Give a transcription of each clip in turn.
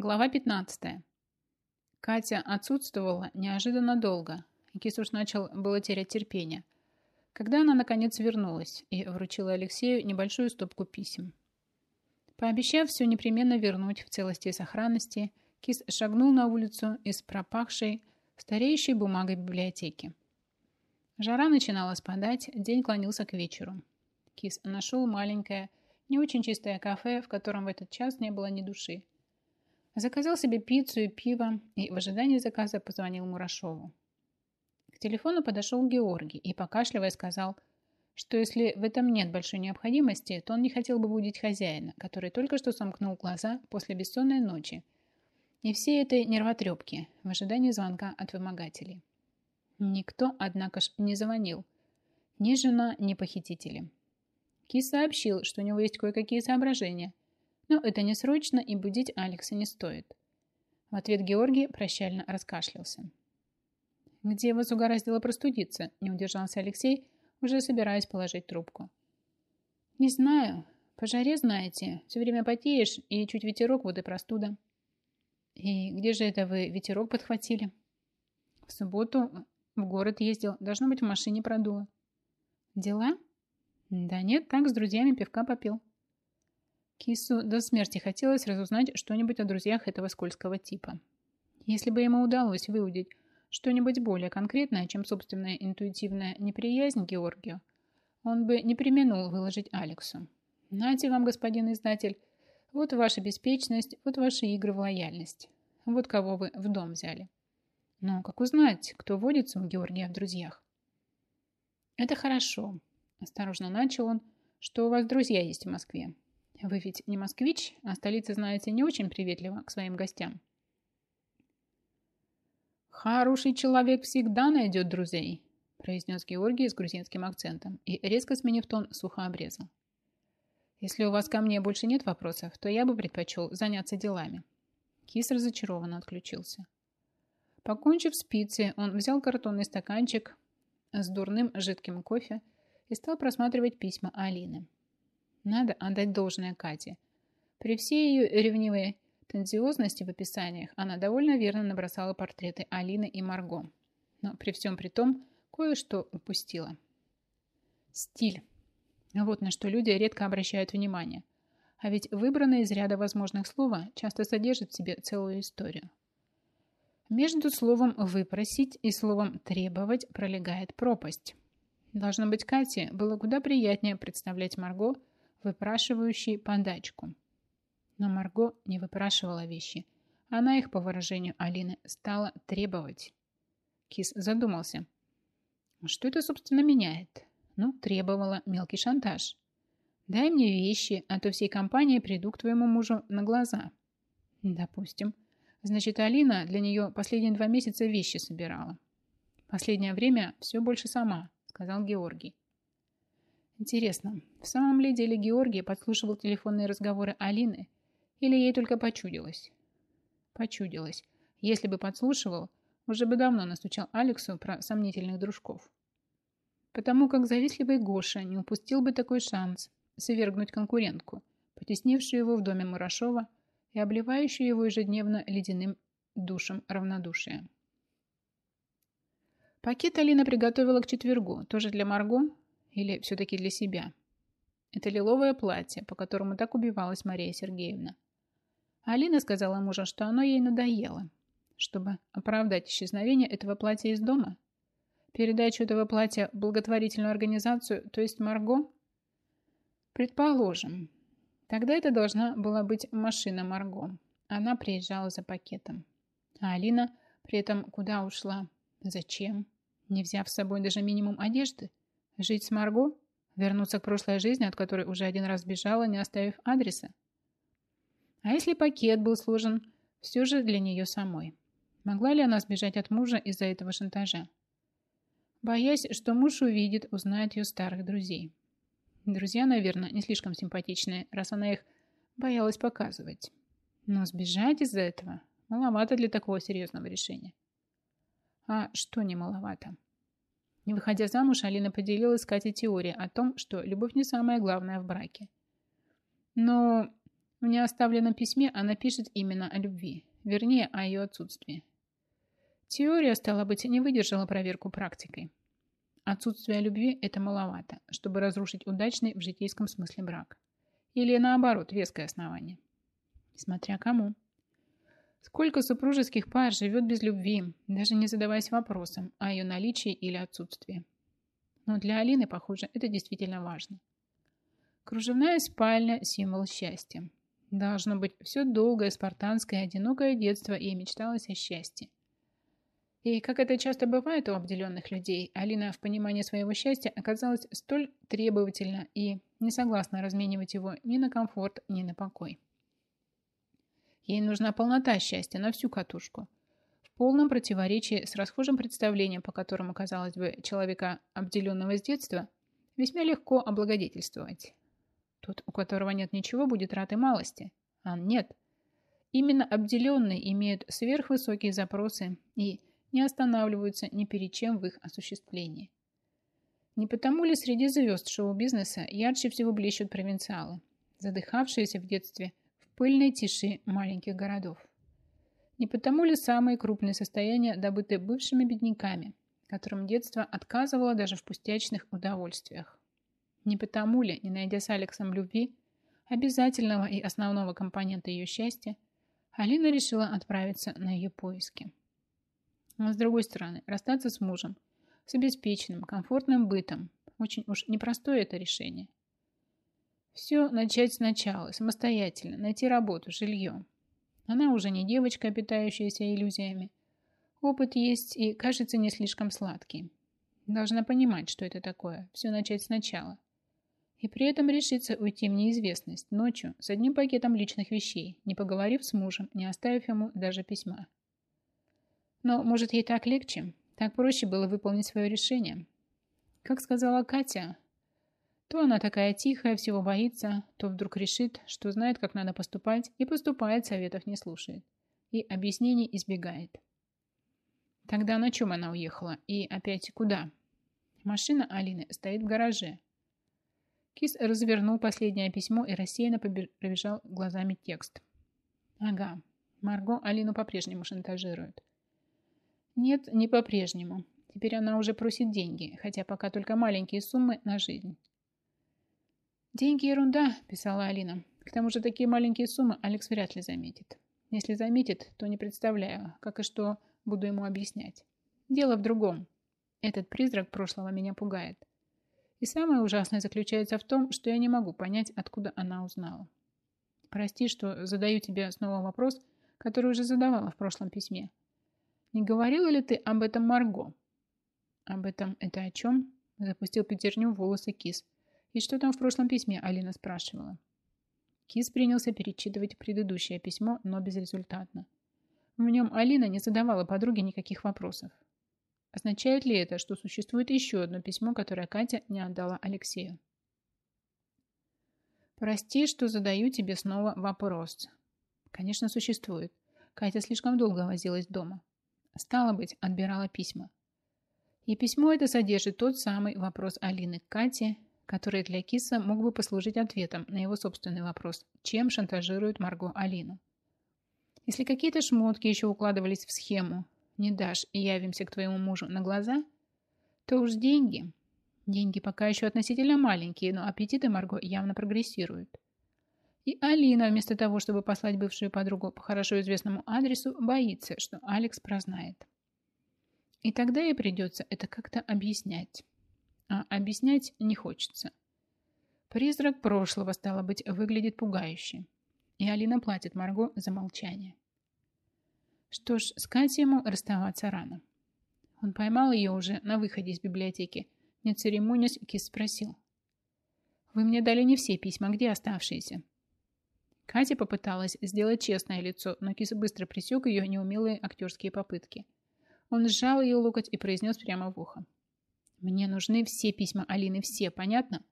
Глава 15. Катя отсутствовала неожиданно долго, и Кис уж начал было терять терпение, когда она наконец вернулась и вручила Алексею небольшую стопку писем. Пообещав все непременно вернуть в целости и сохранности, Кис шагнул на улицу из пропахшей, стареющей бумагой библиотеки. Жара начинала спадать, день клонился к вечеру. Кис нашел маленькое, не очень чистое кафе, в котором в этот час не было ни души. Заказал себе пиццу и пиво, и в ожидании заказа позвонил Мурашову. К телефону подошел Георгий и, покашливая, сказал, что если в этом нет большой необходимости, то он не хотел бы будить хозяина, который только что сомкнул глаза после бессонной ночи и всей этой нервотрепки в ожидании звонка от вымогателей. Никто, однако ж, не звонил. Ни жена, ни похитители. Кис сообщил, что у него есть кое-какие соображения, но это не срочно и будить Алекса не стоит. В ответ Георгий прощально раскашлялся. «Где вас угораздило простудиться?» – не удержался Алексей, уже собираясь положить трубку. «Не знаю. По жаре, знаете, все время потеешь, и чуть ветерок, вот и простуда». «И где же это вы ветерок подхватили?» «В субботу в город ездил. Должно быть, в машине продуло». «Дела?» «Да нет, так, с друзьями пивка попил». Кису до смерти хотелось разузнать что-нибудь о друзьях этого скользкого типа. Если бы ему удалось выудить что-нибудь более конкретное, чем собственная интуитивная неприязнь к Георгию, он бы не применул выложить Алексу. «Нате вам, господин издатель, вот ваша беспечность, вот ваши игры в лояльность. Вот кого вы в дом взяли». Но как узнать, кто водится у Георгия в друзьях? «Это хорошо», – осторожно начал он, – «что у вас друзья есть в Москве. Вы ведь не москвич, а столица, знаете, не очень приветлива к своим гостям. «Хороший человек всегда найдет друзей», произнес Георгий с грузинским акцентом и, резко сменив тон, сухо обрезал. «Если у вас ко мне больше нет вопросов, то я бы предпочел заняться делами». Кис разочарованно отключился. Покончив с пиццей, он взял картонный стаканчик с дурным жидким кофе и стал просматривать письма Алины. Надо отдать должное Кате. При всей ее ревнивой тензиозности в описаниях она довольно верно набросала портреты Алины и Марго. Но при всем при том кое-что упустила. Стиль. Вот на что люди редко обращают внимание. А ведь выбранное из ряда возможных слова часто содержит в себе целую историю. Между словом «выпросить» и словом «требовать» пролегает пропасть. Должно быть, Кате было куда приятнее представлять Марго – выпрашивающий подачку. Но Марго не выпрашивала вещи. Она их, по выражению Алины, стала требовать. Кис задумался. Что это, собственно, меняет? Ну, требовала мелкий шантаж. Дай мне вещи, а то всей компанией приду к твоему мужу на глаза. Допустим. Значит, Алина для нее последние два месяца вещи собирала. Последнее время все больше сама, сказал Георгий. Интересно, в самом ли деле Георгий подслушивал телефонные разговоры Алины или ей только почудилось? Почудилось. Если бы подслушивал, уже бы давно настучал Алексу про сомнительных дружков. Потому как завистливый Гоша не упустил бы такой шанс свергнуть конкурентку, потеснившую его в доме Мурашова и обливающую его ежедневно ледяным душем равнодушия. Пакет Алина приготовила к четвергу, тоже для Марго, или все-таки для себя? Это лиловое платье, по которому так убивалась Мария Сергеевна. Алина сказала мужу, что оно ей надоело. Чтобы оправдать исчезновение этого платья из дома? Передачу этого платья в благотворительную организацию, то есть Марго? Предположим. Тогда это должна была быть машина Марго. Она приезжала за пакетом. А Алина при этом куда ушла? Зачем? Не взяв с собой даже минимум одежды? Жить с Марго? Вернуться к прошлой жизни, от которой уже один раз бежала, не оставив адреса? А если пакет был сложен все же для нее самой? Могла ли она сбежать от мужа из-за этого шантажа? Боясь, что муж увидит, узнает ее старых друзей. Друзья, наверное, не слишком симпатичные, раз она их боялась показывать. Но сбежать из-за этого маловато для такого серьезного решения. А что не маловато? Не выходя замуж, Алина поделилась с Катей теорией о том, что любовь не самое главное в браке. Но В неоставленном письме она пишет именно о любви, вернее, о ее отсутствии. Теория, стала быть, не выдержала проверку практикой. Отсутствие любви – это маловато, чтобы разрушить удачный в житейском смысле брак. Или наоборот, веское основание. Смотря кому. Сколько супружеских пар живет без любви, даже не задаваясь вопросом о ее наличии или отсутствии. Но для Алины, похоже, это действительно важно. Кружевная спальня – символ счастья. Должно быть, все долгое, спартанское, одинокое детство ей мечталось о счастье. И, как это часто бывает у обделенных людей, Алина в понимании своего счастья оказалась столь требовательна и не согласна разменивать его ни на комфорт, ни на покой. Ей нужна полнота счастья на всю катушку. В полном противоречии с расхожим представлением, по которому, казалось бы, человека, обделенного с детства, весьма легко облагодетельствовать. Тот, у которого нет ничего, будет рад и малости. А нет. Именно обделенные имеют сверхвысокие запросы и не останавливаются ни перед чем в их осуществлении. Не потому ли среди звезд шоу-бизнеса ярче всего блещут провинциалы, задыхавшиеся в детстве пыльной тиши маленьких городов. Не потому ли самые крупные состояния добыты бывшими бедняками, которым детство отказывало даже в пустячных удовольствиях? Не потому ли, не найдя с Алексом любви, обязательного и основного компонента ее счастья, Алина решила отправиться на ее поиски. Но с другой стороны, расстаться с мужем, с обеспеченным, комфортным бытом, очень уж непростое это решение. Все начать сначала, самостоятельно, найти работу, жилье. Она уже не девочка, питающаяся иллюзиями. Опыт есть и, кажется, не слишком сладкий. Должна понимать, что это такое, все начать сначала. И при этом решиться уйти в неизвестность ночью с одним пакетом личных вещей, не поговорив с мужем, не оставив ему даже письма. Но, может, ей так легче? Так проще было выполнить свое решение? Как сказала Катя, то она такая тихая, всего боится, то вдруг решит, что знает, как надо поступать, и поступает, советов не слушает. И объяснений избегает. Тогда на чем она уехала? И опять куда? Машина Алины стоит в гараже. Кис развернул последнее письмо и рассеянно пробежал глазами текст. Ага, Марго Алину по-прежнему шантажирует. Нет, не по-прежнему. Теперь она уже просит деньги, хотя пока только маленькие суммы на жизнь. «Деньги – ерунда», – писала Алина. «К тому же такие маленькие суммы Алекс вряд ли заметит. Если заметит, то не представляю, как и что буду ему объяснять. Дело в другом. Этот призрак прошлого меня пугает. И самое ужасное заключается в том, что я не могу понять, откуда она узнала. Прости, что задаю тебе снова вопрос, который уже задавала в прошлом письме. Не говорила ли ты об этом Марго? Об этом это о чем? Запустил пятерню в волосы кис. И что там в прошлом письме, Алина спрашивала. Кис принялся перечитывать предыдущее письмо, но безрезультатно. В нем Алина не задавала подруге никаких вопросов. Означает ли это, что существует еще одно письмо, которое Катя не отдала Алексею? «Прости, что задаю тебе снова вопрос». «Конечно, существует. Катя слишком долго возилась дома. Стало быть, отбирала письма. И письмо это содержит тот самый вопрос Алины к Кате который для Киса мог бы послужить ответом на его собственный вопрос, чем шантажирует Марго Алину. Если какие-то шмотки еще укладывались в схему «не дашь и явимся к твоему мужу на глаза», то уж деньги. Деньги пока еще относительно маленькие, но аппетиты Марго явно прогрессируют. И Алина, вместо того, чтобы послать бывшую подругу по хорошо известному адресу, боится, что Алекс прознает. И тогда ей придется это как-то объяснять а объяснять не хочется. Призрак прошлого, стало быть, выглядит пугающе. И Алина платит Марго за молчание. Что ж, с Катей ему расставаться рано. Он поймал ее уже на выходе из библиотеки. Не церемонясь, Кис спросил. «Вы мне дали не все письма, где оставшиеся?» Катя попыталась сделать честное лицо, но Кис быстро пресек ее неумелые актерские попытки. Он сжал ее локоть и произнес прямо в ухо. Мне нужны все письма Алины, все, понятно?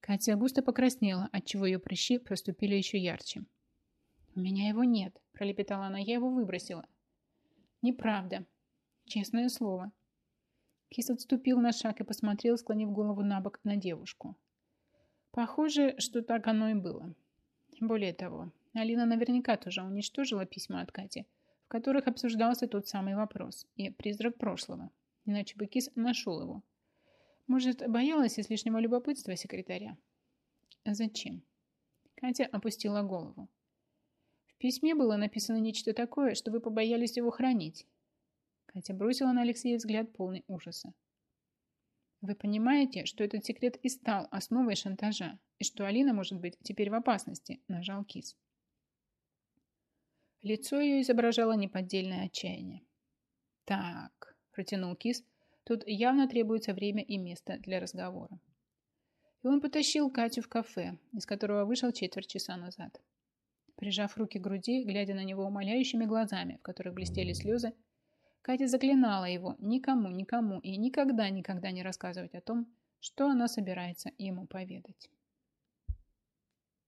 Катя густо покраснела, отчего ее прыщи проступили еще ярче. «У меня его нет», – пролепетала она, – «я его выбросила». «Неправда. Честное слово». Кис отступил на шаг и посмотрел, склонив голову на бок на девушку. Похоже, что так оно и было. Более того, Алина наверняка тоже уничтожила письма от Кати, в которых обсуждался тот самый вопрос и призрак прошлого. Иначе бы Кис нашел его. Может, боялась излишнего любопытства секретаря? Зачем? Катя опустила голову. В письме было написано нечто такое, что вы побоялись его хранить. Катя бросила на Алексея взгляд полный ужаса. Вы понимаете, что этот секрет и стал основой шантажа, и что Алина может быть теперь в опасности, нажал Кис. Лицо ее изображало неподдельное отчаяние. Так, протянул Кис, тут явно требуется время и место для разговора. И он потащил Катю в кафе, из которого вышел четверть часа назад. Прижав руки к груди, глядя на него умоляющими глазами, в которых блестели слезы, Катя заклинала его никому, никому и никогда-никогда не рассказывать о том, что она собирается ему поведать.